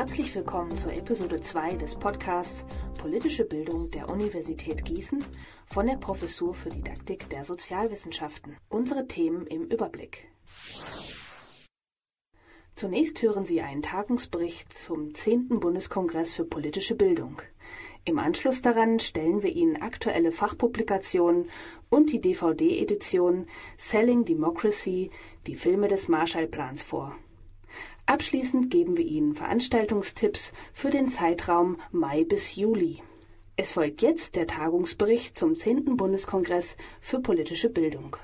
Herzlich willkommen zur Episode 2 des Podcasts Politische Bildung der Universität Gießen von der Professur für Didaktik der Sozialwissenschaften. Unsere Themen im Überblick. Zunächst hören Sie einen Tagungsbericht zum 10. Bundeskongress für politische Bildung. Im Anschluss daran stellen wir Ihnen aktuelle Fachpublikationen und die DVD-Edition Selling Democracy, die Filme des Marshallplans vor. Abschließend geben wir Ihnen Veranstaltungstipps für den Zeitraum Mai bis Juli. Es folgt jetzt der Tagungsbericht zum 10. Bundeskongress für politische Bildung.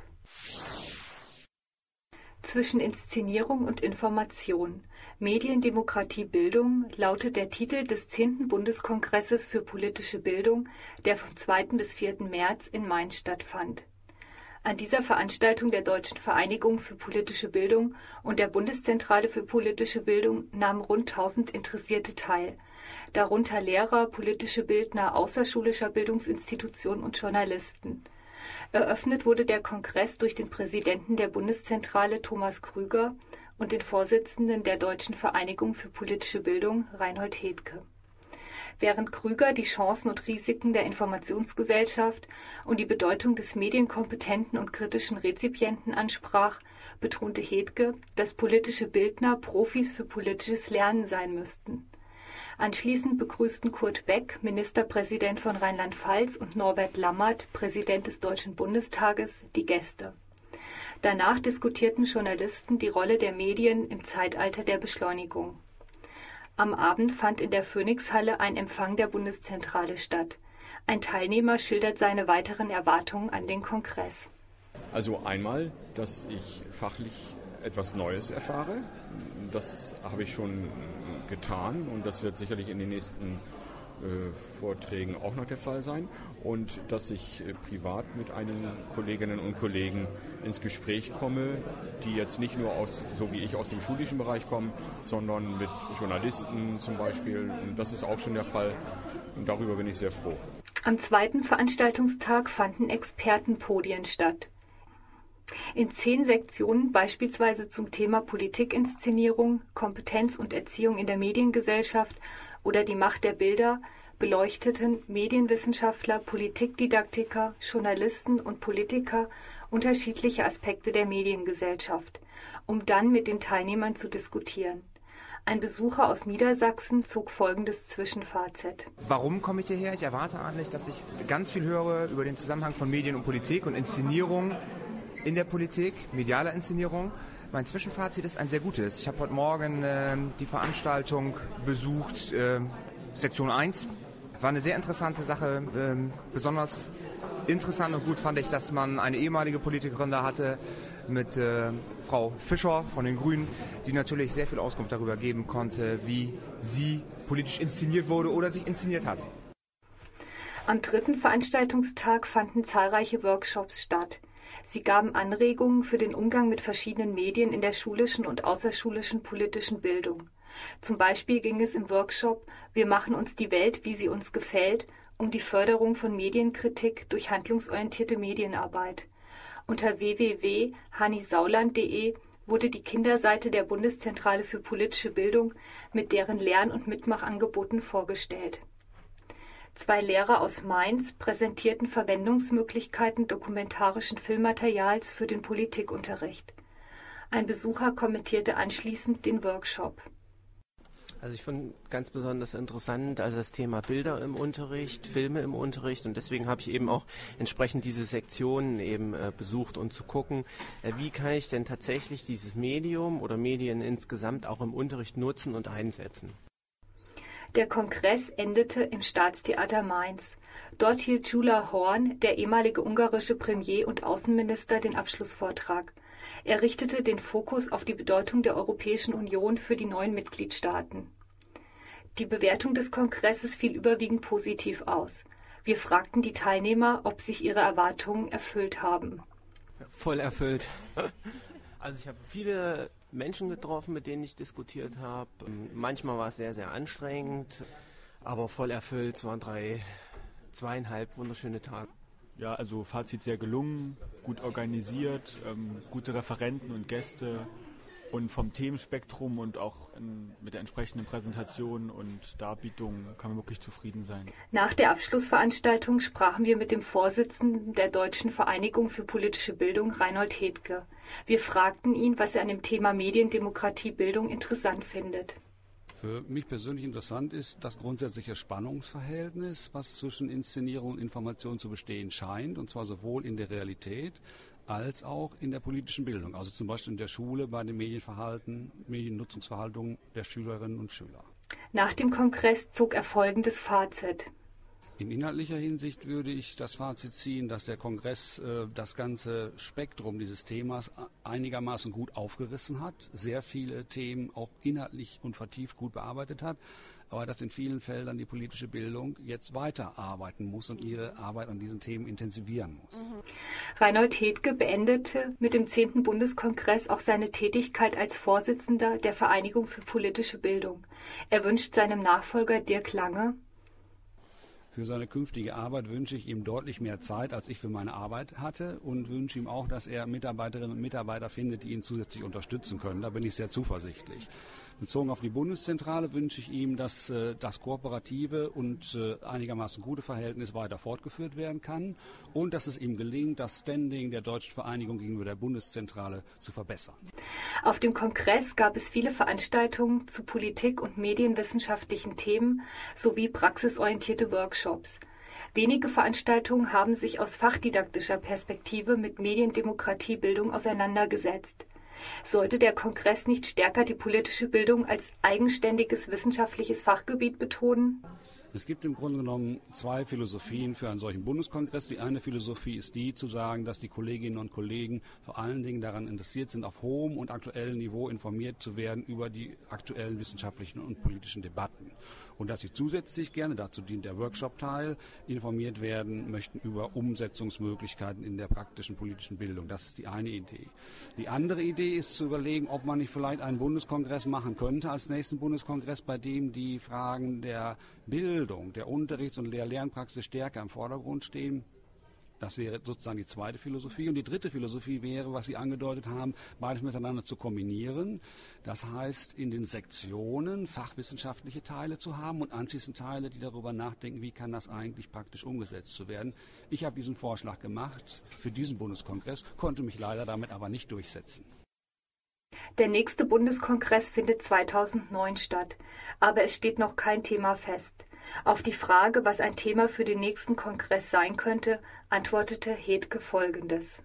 Zwischen Inszenierung und Information. Mediendemokratie Bildung lautet der Titel des 10. Bundeskongresses für politische Bildung, der vom 2. bis 4. März in Mainz stattfand. An dieser Veranstaltung der Deutschen Vereinigung für politische Bildung und der Bundeszentrale für politische Bildung nahmen rund 1000 Interessierte teil, darunter Lehrer, politische Bildner außerschulischer Bildungsinstitutionen und Journalisten. Eröffnet wurde der Kongress durch den Präsidenten der Bundeszentrale Thomas Krüger und den Vorsitzenden der Deutschen Vereinigung für politische Bildung Reinhold Hedke während Krüger die Chancen und Risiken der Informationsgesellschaft und die Bedeutung des medienkompetenten und kritischen Rezipienten ansprach, betonte Hedke, dass politische Bildner Profis für politisches Lernen sein müssten. Anschließend begrüßten Kurt Beck, Ministerpräsident von Rheinland-Pfalz, und Norbert Lammert, Präsident des Deutschen Bundestages, die Gäste. Danach diskutierten Journalisten die Rolle der Medien im Zeitalter der Beschleunigung. Am Abend fand in der Phoenixhalle ein Empfang der Bundeszentrale statt. Ein Teilnehmer schildert seine weiteren Erwartungen an den Kongress. Also einmal, dass ich fachlich etwas Neues erfahre. Das habe ich schon getan und das wird sicherlich in den nächsten Vorträgen auch noch der Fall sein und dass ich äh, privat mit einigen Kolleginnen und Kollegen ins Gespräch komme, die jetzt nicht nur aus, so wie ich aus dem schulischen Bereich kommen, sondern mit Journalisten zum Beispiel. Und das ist auch schon der Fall und darüber bin ich sehr froh. Am zweiten Veranstaltungstag fanden Expertenpodien statt. In zehn Sektionen, beispielsweise zum Thema Politikinszenierung, Kompetenz und Erziehung in der Mediengesellschaft oder die Macht der Bilder, beleuchteten Medienwissenschaftler, Politikdidaktiker, Journalisten und Politiker unterschiedliche Aspekte der Mediengesellschaft, um dann mit den Teilnehmern zu diskutieren. Ein Besucher aus Niedersachsen zog folgendes Zwischenfazit. Warum komme ich hierher? Ich erwarte eigentlich, dass ich ganz viel höre über den Zusammenhang von Medien und Politik und Inszenierung in der Politik, medialer Inszenierung. Mein Zwischenfazit ist ein sehr gutes. Ich habe heute Morgen äh, die Veranstaltung besucht, äh, Sektion 1. War eine sehr interessante Sache. Ähm, besonders interessant und gut fand ich, dass man eine ehemalige Politikerin da hatte mit äh, Frau Fischer von den Grünen, die natürlich sehr viel Auskunft darüber geben konnte, wie sie politisch inszeniert wurde oder sich inszeniert hat. Am dritten Veranstaltungstag fanden zahlreiche Workshops statt. Sie gaben Anregungen für den Umgang mit verschiedenen Medien in der schulischen und außerschulischen politischen Bildung. Zum Beispiel ging es im Workshop Wir machen uns die Welt, wie sie uns gefällt, um die Förderung von Medienkritik durch handlungsorientierte Medienarbeit. Unter www.hannisauland.de wurde die Kinderseite der Bundeszentrale für politische Bildung mit deren Lern- und Mitmachangeboten vorgestellt Zwei Lehrer aus Mainz präsentierten Verwendungsmöglichkeiten dokumentarischen Filmmaterials für den Politikunterricht. Ein Besucher kommentierte anschließend den Workshop. Also ich fand ganz besonders interessant, also das Thema Bilder im Unterricht, Filme im Unterricht und deswegen habe ich eben auch entsprechend diese Sektionen eben äh, besucht und zu gucken, äh, wie kann ich denn tatsächlich dieses Medium oder Medien insgesamt auch im Unterricht nutzen und einsetzen. Der Kongress endete im Staatstheater Mainz. Dort hielt Gyula Horn, der ehemalige ungarische Premier und Außenminister, den Abschlussvortrag. Er richtete den Fokus auf die Bedeutung der Europäischen Union für die neuen Mitgliedstaaten. Die Bewertung des Kongresses fiel überwiegend positiv aus. Wir fragten die Teilnehmer, ob sich ihre Erwartungen erfüllt haben. Voll erfüllt. Also ich habe viele Menschen getroffen, mit denen ich diskutiert habe. Manchmal war es sehr, sehr anstrengend, aber voll erfüllt. Es waren drei, zweieinhalb wunderschöne Tage. Ja, also Fazit sehr gelungen, gut organisiert, ähm, gute Referenten und Gäste Und vom Themenspektrum und auch in, mit der entsprechenden Präsentation und Darbietung kann man wirklich zufrieden sein. Nach der Abschlussveranstaltung sprachen wir mit dem Vorsitzenden der Deutschen Vereinigung für politische Bildung, Reinhold Hedke. Wir fragten ihn, was er an dem Thema Mediendemokratie Bildung interessant findet. Für mich persönlich interessant ist das grundsätzliche Spannungsverhältnis, was zwischen Inszenierung und Information zu bestehen scheint, und zwar sowohl in der Realität als auch in der politischen Bildung, also zum Beispiel in der Schule bei dem Medienverhalten, Mediennutzungsverhaltung der Schülerinnen und Schüler. Nach dem Kongress zog er folgendes Fazit. In inhaltlicher Hinsicht würde ich das Fazit ziehen, dass der Kongress äh, das ganze Spektrum dieses Themas einigermaßen gut aufgerissen hat, sehr viele Themen auch inhaltlich und vertieft gut bearbeitet hat, aber dass in vielen Feldern die politische Bildung jetzt weiterarbeiten muss und ihre Arbeit an diesen Themen intensivieren muss. Mhm. Reinhold Hedke beendete mit dem 10. Bundeskongress auch seine Tätigkeit als Vorsitzender der Vereinigung für politische Bildung. Er wünscht seinem Nachfolger Dirk Lange, für seine künftige Arbeit wünsche ich ihm deutlich mehr Zeit, als ich für meine Arbeit hatte und wünsche ihm auch, dass er Mitarbeiterinnen und Mitarbeiter findet, die ihn zusätzlich unterstützen können. Da bin ich sehr zuversichtlich. Bezogen auf die Bundeszentrale wünsche ich ihm, dass äh, das kooperative und äh, einigermaßen gute Verhältnis weiter fortgeführt werden kann und dass es ihm gelingt, das Standing der deutschen Vereinigung gegenüber der Bundeszentrale zu verbessern. Auf dem Kongress gab es viele Veranstaltungen zu Politik und medienwissenschaftlichen Themen sowie praxisorientierte Workshops. Wenige Veranstaltungen haben sich aus fachdidaktischer Perspektive mit Mediendemokratiebildung auseinandergesetzt. Sollte der Kongress nicht stärker die politische Bildung als eigenständiges wissenschaftliches Fachgebiet betonen? Es gibt im Grunde genommen zwei Philosophien für einen solchen Bundeskongress. Die eine Philosophie ist die, zu sagen, dass die Kolleginnen und Kollegen vor allen Dingen daran interessiert sind, auf hohem und aktuellem Niveau informiert zu werden über die aktuellen wissenschaftlichen und politischen Debatten und dass sie zusätzlich gerne, dazu dient der Workshop-Teil, informiert werden möchten über Umsetzungsmöglichkeiten in der praktischen politischen Bildung. Das ist die eine Idee. Die andere Idee ist zu überlegen, ob man nicht vielleicht einen Bundeskongress machen könnte als nächsten Bundeskongress, bei dem die Fragen der Bildung, der Unterrichts- und Lehr-Lernpraxis stärker im Vordergrund stehen das wäre sozusagen die zweite Philosophie. Und die dritte Philosophie wäre, was Sie angedeutet haben, beides miteinander zu kombinieren. Das heißt, in den Sektionen fachwissenschaftliche Teile zu haben und anschließend Teile, die darüber nachdenken, wie kann das eigentlich praktisch umgesetzt zu werden. Ich habe diesen Vorschlag gemacht für diesen Bundeskongress, konnte mich leider damit aber nicht durchsetzen. Der nächste Bundeskongress findet 2009 statt, aber es steht noch kein Thema fest. Auf die Frage, was ein Thema für den nächsten Kongress sein könnte, antwortete Hedke Folgendes.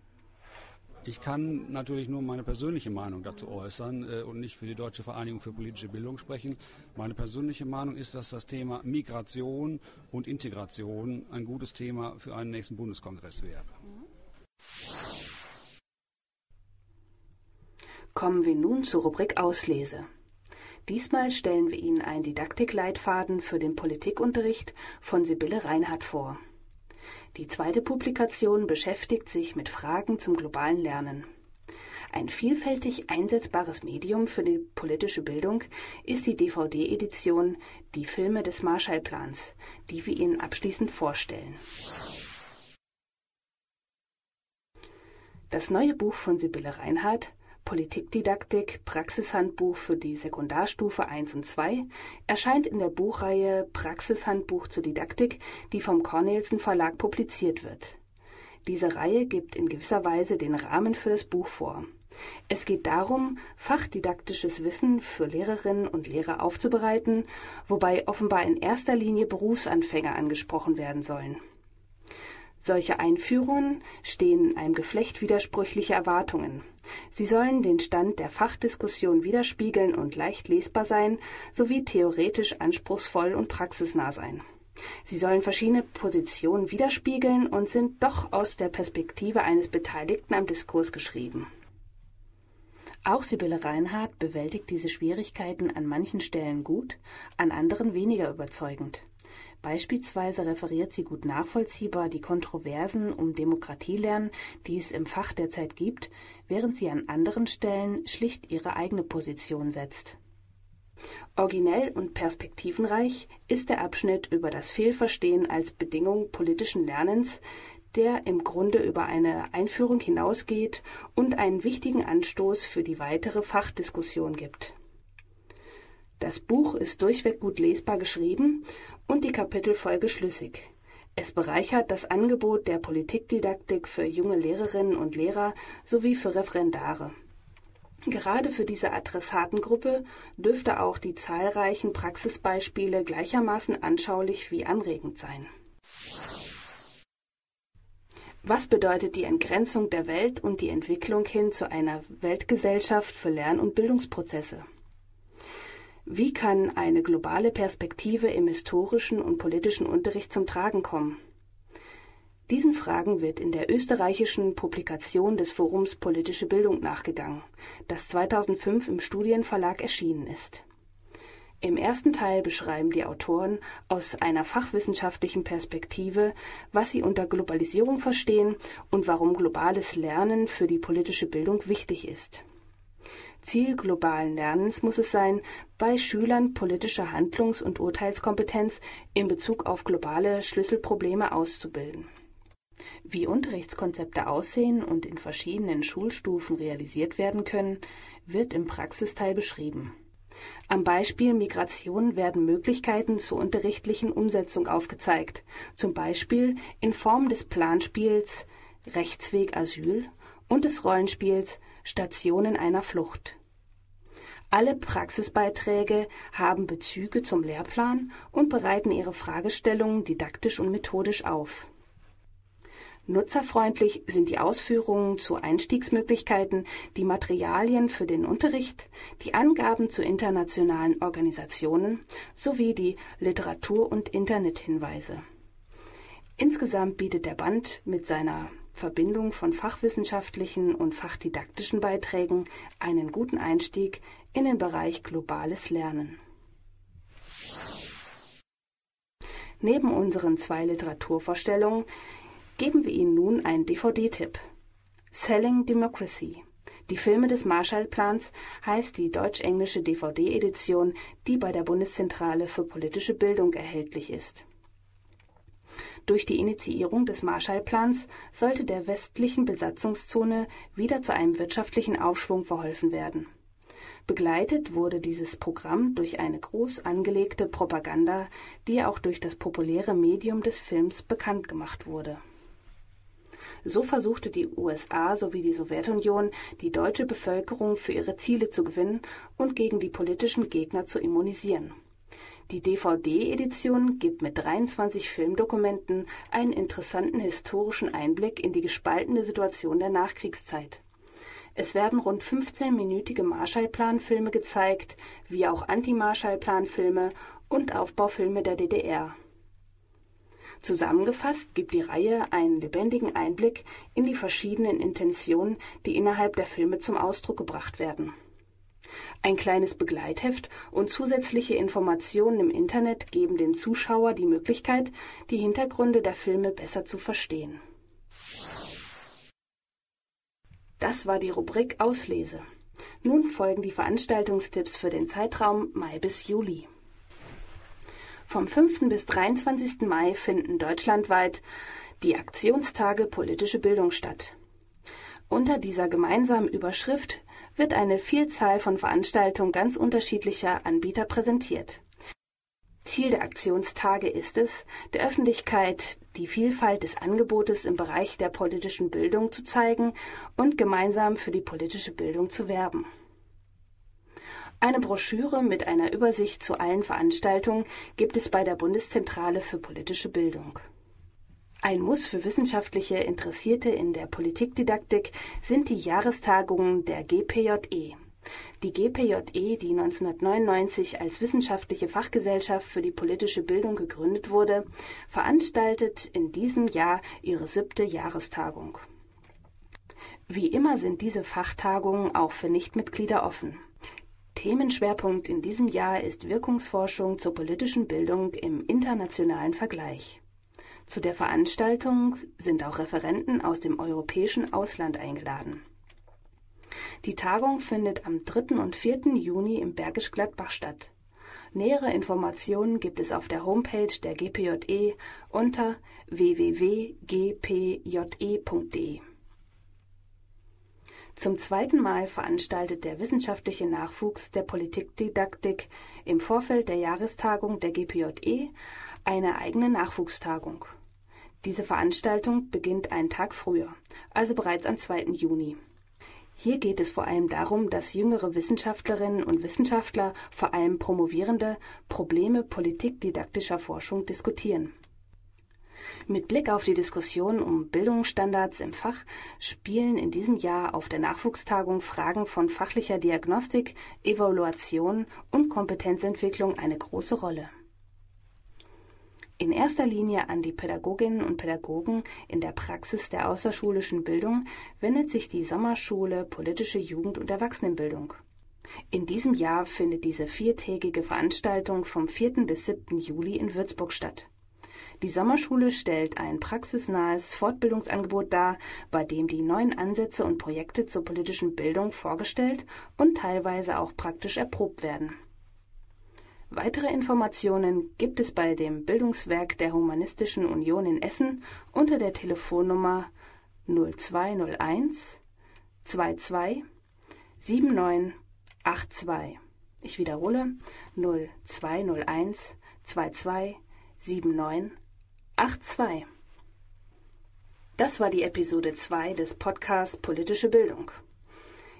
Ich kann natürlich nur meine persönliche Meinung dazu äußern äh, und nicht für die Deutsche Vereinigung für politische Bildung sprechen. Meine persönliche Meinung ist, dass das Thema Migration und Integration ein gutes Thema für einen nächsten Bundeskongress wäre. Kommen wir nun zur Rubrik Auslese. Diesmal stellen wir Ihnen einen Didaktikleitfaden für den Politikunterricht von Sibylle Reinhardt vor. Die zweite Publikation beschäftigt sich mit Fragen zum globalen Lernen. Ein vielfältig einsetzbares Medium für die politische Bildung ist die DVD-Edition Die Filme des Marshallplans, die wir Ihnen abschließend vorstellen. Das neue Buch von Sibylle Reinhardt Politikdidaktik Praxishandbuch für die Sekundarstufe 1 und 2 erscheint in der Buchreihe Praxishandbuch zur Didaktik, die vom Cornelsen Verlag publiziert wird. Diese Reihe gibt in gewisser Weise den Rahmen für das Buch vor. Es geht darum, fachdidaktisches Wissen für Lehrerinnen und Lehrer aufzubereiten, wobei offenbar in erster Linie Berufsanfänger angesprochen werden sollen. Solche Einführungen stehen einem Geflecht widersprüchlicher Erwartungen. Sie sollen den Stand der Fachdiskussion widerspiegeln und leicht lesbar sein, sowie theoretisch anspruchsvoll und praxisnah sein. Sie sollen verschiedene Positionen widerspiegeln und sind doch aus der Perspektive eines Beteiligten am Diskurs geschrieben. Auch Sibylle Reinhardt bewältigt diese Schwierigkeiten an manchen Stellen gut, an anderen weniger überzeugend. Beispielsweise referiert sie gut nachvollziehbar die Kontroversen um Demokratielernen, die es im Fach derzeit gibt, während sie an anderen Stellen schlicht ihre eigene Position setzt. Originell und perspektivenreich ist der Abschnitt über das Fehlverstehen als Bedingung politischen Lernens, der im Grunde über eine Einführung hinausgeht und einen wichtigen Anstoß für die weitere Fachdiskussion gibt. Das Buch ist durchweg gut lesbar geschrieben und die Kapitelfolge schlüssig. Es bereichert das Angebot der Politikdidaktik für junge Lehrerinnen und Lehrer sowie für Referendare. Gerade für diese Adressatengruppe dürfte auch die zahlreichen Praxisbeispiele gleichermaßen anschaulich wie anregend sein. Was bedeutet die Entgrenzung der Welt und die Entwicklung hin zu einer Weltgesellschaft für Lern- und Bildungsprozesse? Wie kann eine globale Perspektive im historischen und politischen Unterricht zum Tragen kommen? Diesen Fragen wird in der österreichischen Publikation des Forums Politische Bildung nachgegangen, das 2005 im Studienverlag erschienen ist. Im ersten Teil beschreiben die Autoren aus einer fachwissenschaftlichen Perspektive, was sie unter Globalisierung verstehen und warum globales Lernen für die politische Bildung wichtig ist. Ziel globalen Lernens muss es sein, bei Schülern politische Handlungs- und Urteilskompetenz in Bezug auf globale Schlüsselprobleme auszubilden. Wie Unterrichtskonzepte aussehen und in verschiedenen Schulstufen realisiert werden können, wird im Praxisteil beschrieben. Am Beispiel Migration werden Möglichkeiten zur unterrichtlichen Umsetzung aufgezeigt, zum Beispiel in Form des Planspiels Rechtsweg Asyl und des Rollenspiels Stationen einer Flucht. Alle Praxisbeiträge haben Bezüge zum Lehrplan und bereiten ihre Fragestellungen didaktisch und methodisch auf. Nutzerfreundlich sind die Ausführungen zu Einstiegsmöglichkeiten, die Materialien für den Unterricht, die Angaben zu internationalen Organisationen sowie die Literatur- und Internethinweise. Insgesamt bietet der Band mit seiner Verbindung von fachwissenschaftlichen und fachdidaktischen Beiträgen einen guten Einstieg in den Bereich globales Lernen. Neben unseren zwei Literaturvorstellungen geben wir Ihnen nun einen DVD-Tipp. Selling Democracy. Die Filme des Marshallplans heißt die deutsch-englische DVD-Edition, die bei der Bundeszentrale für politische Bildung erhältlich ist. Durch die Initiierung des Marshallplans sollte der westlichen Besatzungszone wieder zu einem wirtschaftlichen Aufschwung verholfen werden. Begleitet wurde dieses Programm durch eine groß angelegte Propaganda, die auch durch das populäre Medium des Films bekannt gemacht wurde. So versuchte die USA sowie die Sowjetunion, die deutsche Bevölkerung für ihre Ziele zu gewinnen und gegen die politischen Gegner zu immunisieren. Die DVD-Edition gibt mit 23 Filmdokumenten einen interessanten historischen Einblick in die gespaltene Situation der Nachkriegszeit. Es werden rund 15-minütige Marshallplan-Filme gezeigt, wie auch Anti-Marshallplan-Filme und Aufbaufilme der DDR. Zusammengefasst gibt die Reihe einen lebendigen Einblick in die verschiedenen Intentionen, die innerhalb der Filme zum Ausdruck gebracht werden. Ein kleines Begleitheft und zusätzliche Informationen im Internet geben dem Zuschauer die Möglichkeit, die Hintergründe der Filme besser zu verstehen. Das war die Rubrik Auslese. Nun folgen die Veranstaltungstipps für den Zeitraum Mai bis Juli. Vom 5. bis 23. Mai finden deutschlandweit die Aktionstage politische Bildung statt. Unter dieser gemeinsamen Überschrift wird eine Vielzahl von Veranstaltungen ganz unterschiedlicher Anbieter präsentiert. Ziel der Aktionstage ist es, der Öffentlichkeit die Vielfalt des Angebotes im Bereich der politischen Bildung zu zeigen und gemeinsam für die politische Bildung zu werben. Eine Broschüre mit einer Übersicht zu allen Veranstaltungen gibt es bei der Bundeszentrale für politische Bildung. Ein Muss für wissenschaftliche Interessierte in der Politikdidaktik sind die Jahrestagungen der GPJE. Die GPJE, die 1999 als wissenschaftliche Fachgesellschaft für die politische Bildung gegründet wurde, veranstaltet in diesem Jahr ihre siebte Jahrestagung. Wie immer sind diese Fachtagungen auch für Nichtmitglieder offen. Themenschwerpunkt in diesem Jahr ist Wirkungsforschung zur politischen Bildung im internationalen Vergleich. Zu der Veranstaltung sind auch Referenten aus dem europäischen Ausland eingeladen. Die Tagung findet am 3. und 4. Juni im Bergisch Gladbach statt. Nähere Informationen gibt es auf der Homepage der GPJE unter www.gpje.de. Zum zweiten Mal veranstaltet der wissenschaftliche Nachwuchs der Politikdidaktik im Vorfeld der Jahrestagung der GPJE eine eigene Nachwuchstagung. Diese Veranstaltung beginnt einen Tag früher, also bereits am 2. Juni. Hier geht es vor allem darum, dass jüngere Wissenschaftlerinnen und Wissenschaftler, vor allem Promovierende, Probleme politikdidaktischer Forschung diskutieren. Mit Blick auf die Diskussion um Bildungsstandards im Fach spielen in diesem Jahr auf der Nachwuchstagung Fragen von fachlicher Diagnostik, Evaluation und Kompetenzentwicklung eine große Rolle. In erster Linie an die Pädagoginnen und Pädagogen in der Praxis der außerschulischen Bildung wendet sich die Sommerschule Politische Jugend- und Erwachsenenbildung. In diesem Jahr findet diese viertägige Veranstaltung vom 4. bis 7. Juli in Würzburg statt. Die Sommerschule stellt ein praxisnahes Fortbildungsangebot dar, bei dem die neuen Ansätze und Projekte zur politischen Bildung vorgestellt und teilweise auch praktisch erprobt werden. Weitere Informationen gibt es bei dem Bildungswerk der Humanistischen Union in Essen unter der Telefonnummer 0201 22 7982. Ich wiederhole 0201 22 7982. Das war die Episode 2 des Podcasts Politische Bildung.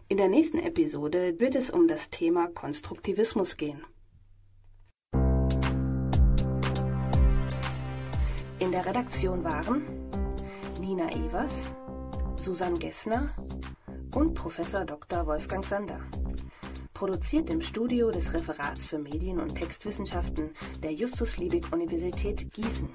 In der nächsten Episode wird es um das Thema Konstruktivismus gehen. In der Redaktion waren Nina Evers, Susanne Gessner und Professor Dr. Wolfgang Sander. Produziert im Studio des Referats für Medien- und Textwissenschaften der Justus Liebig Universität Gießen.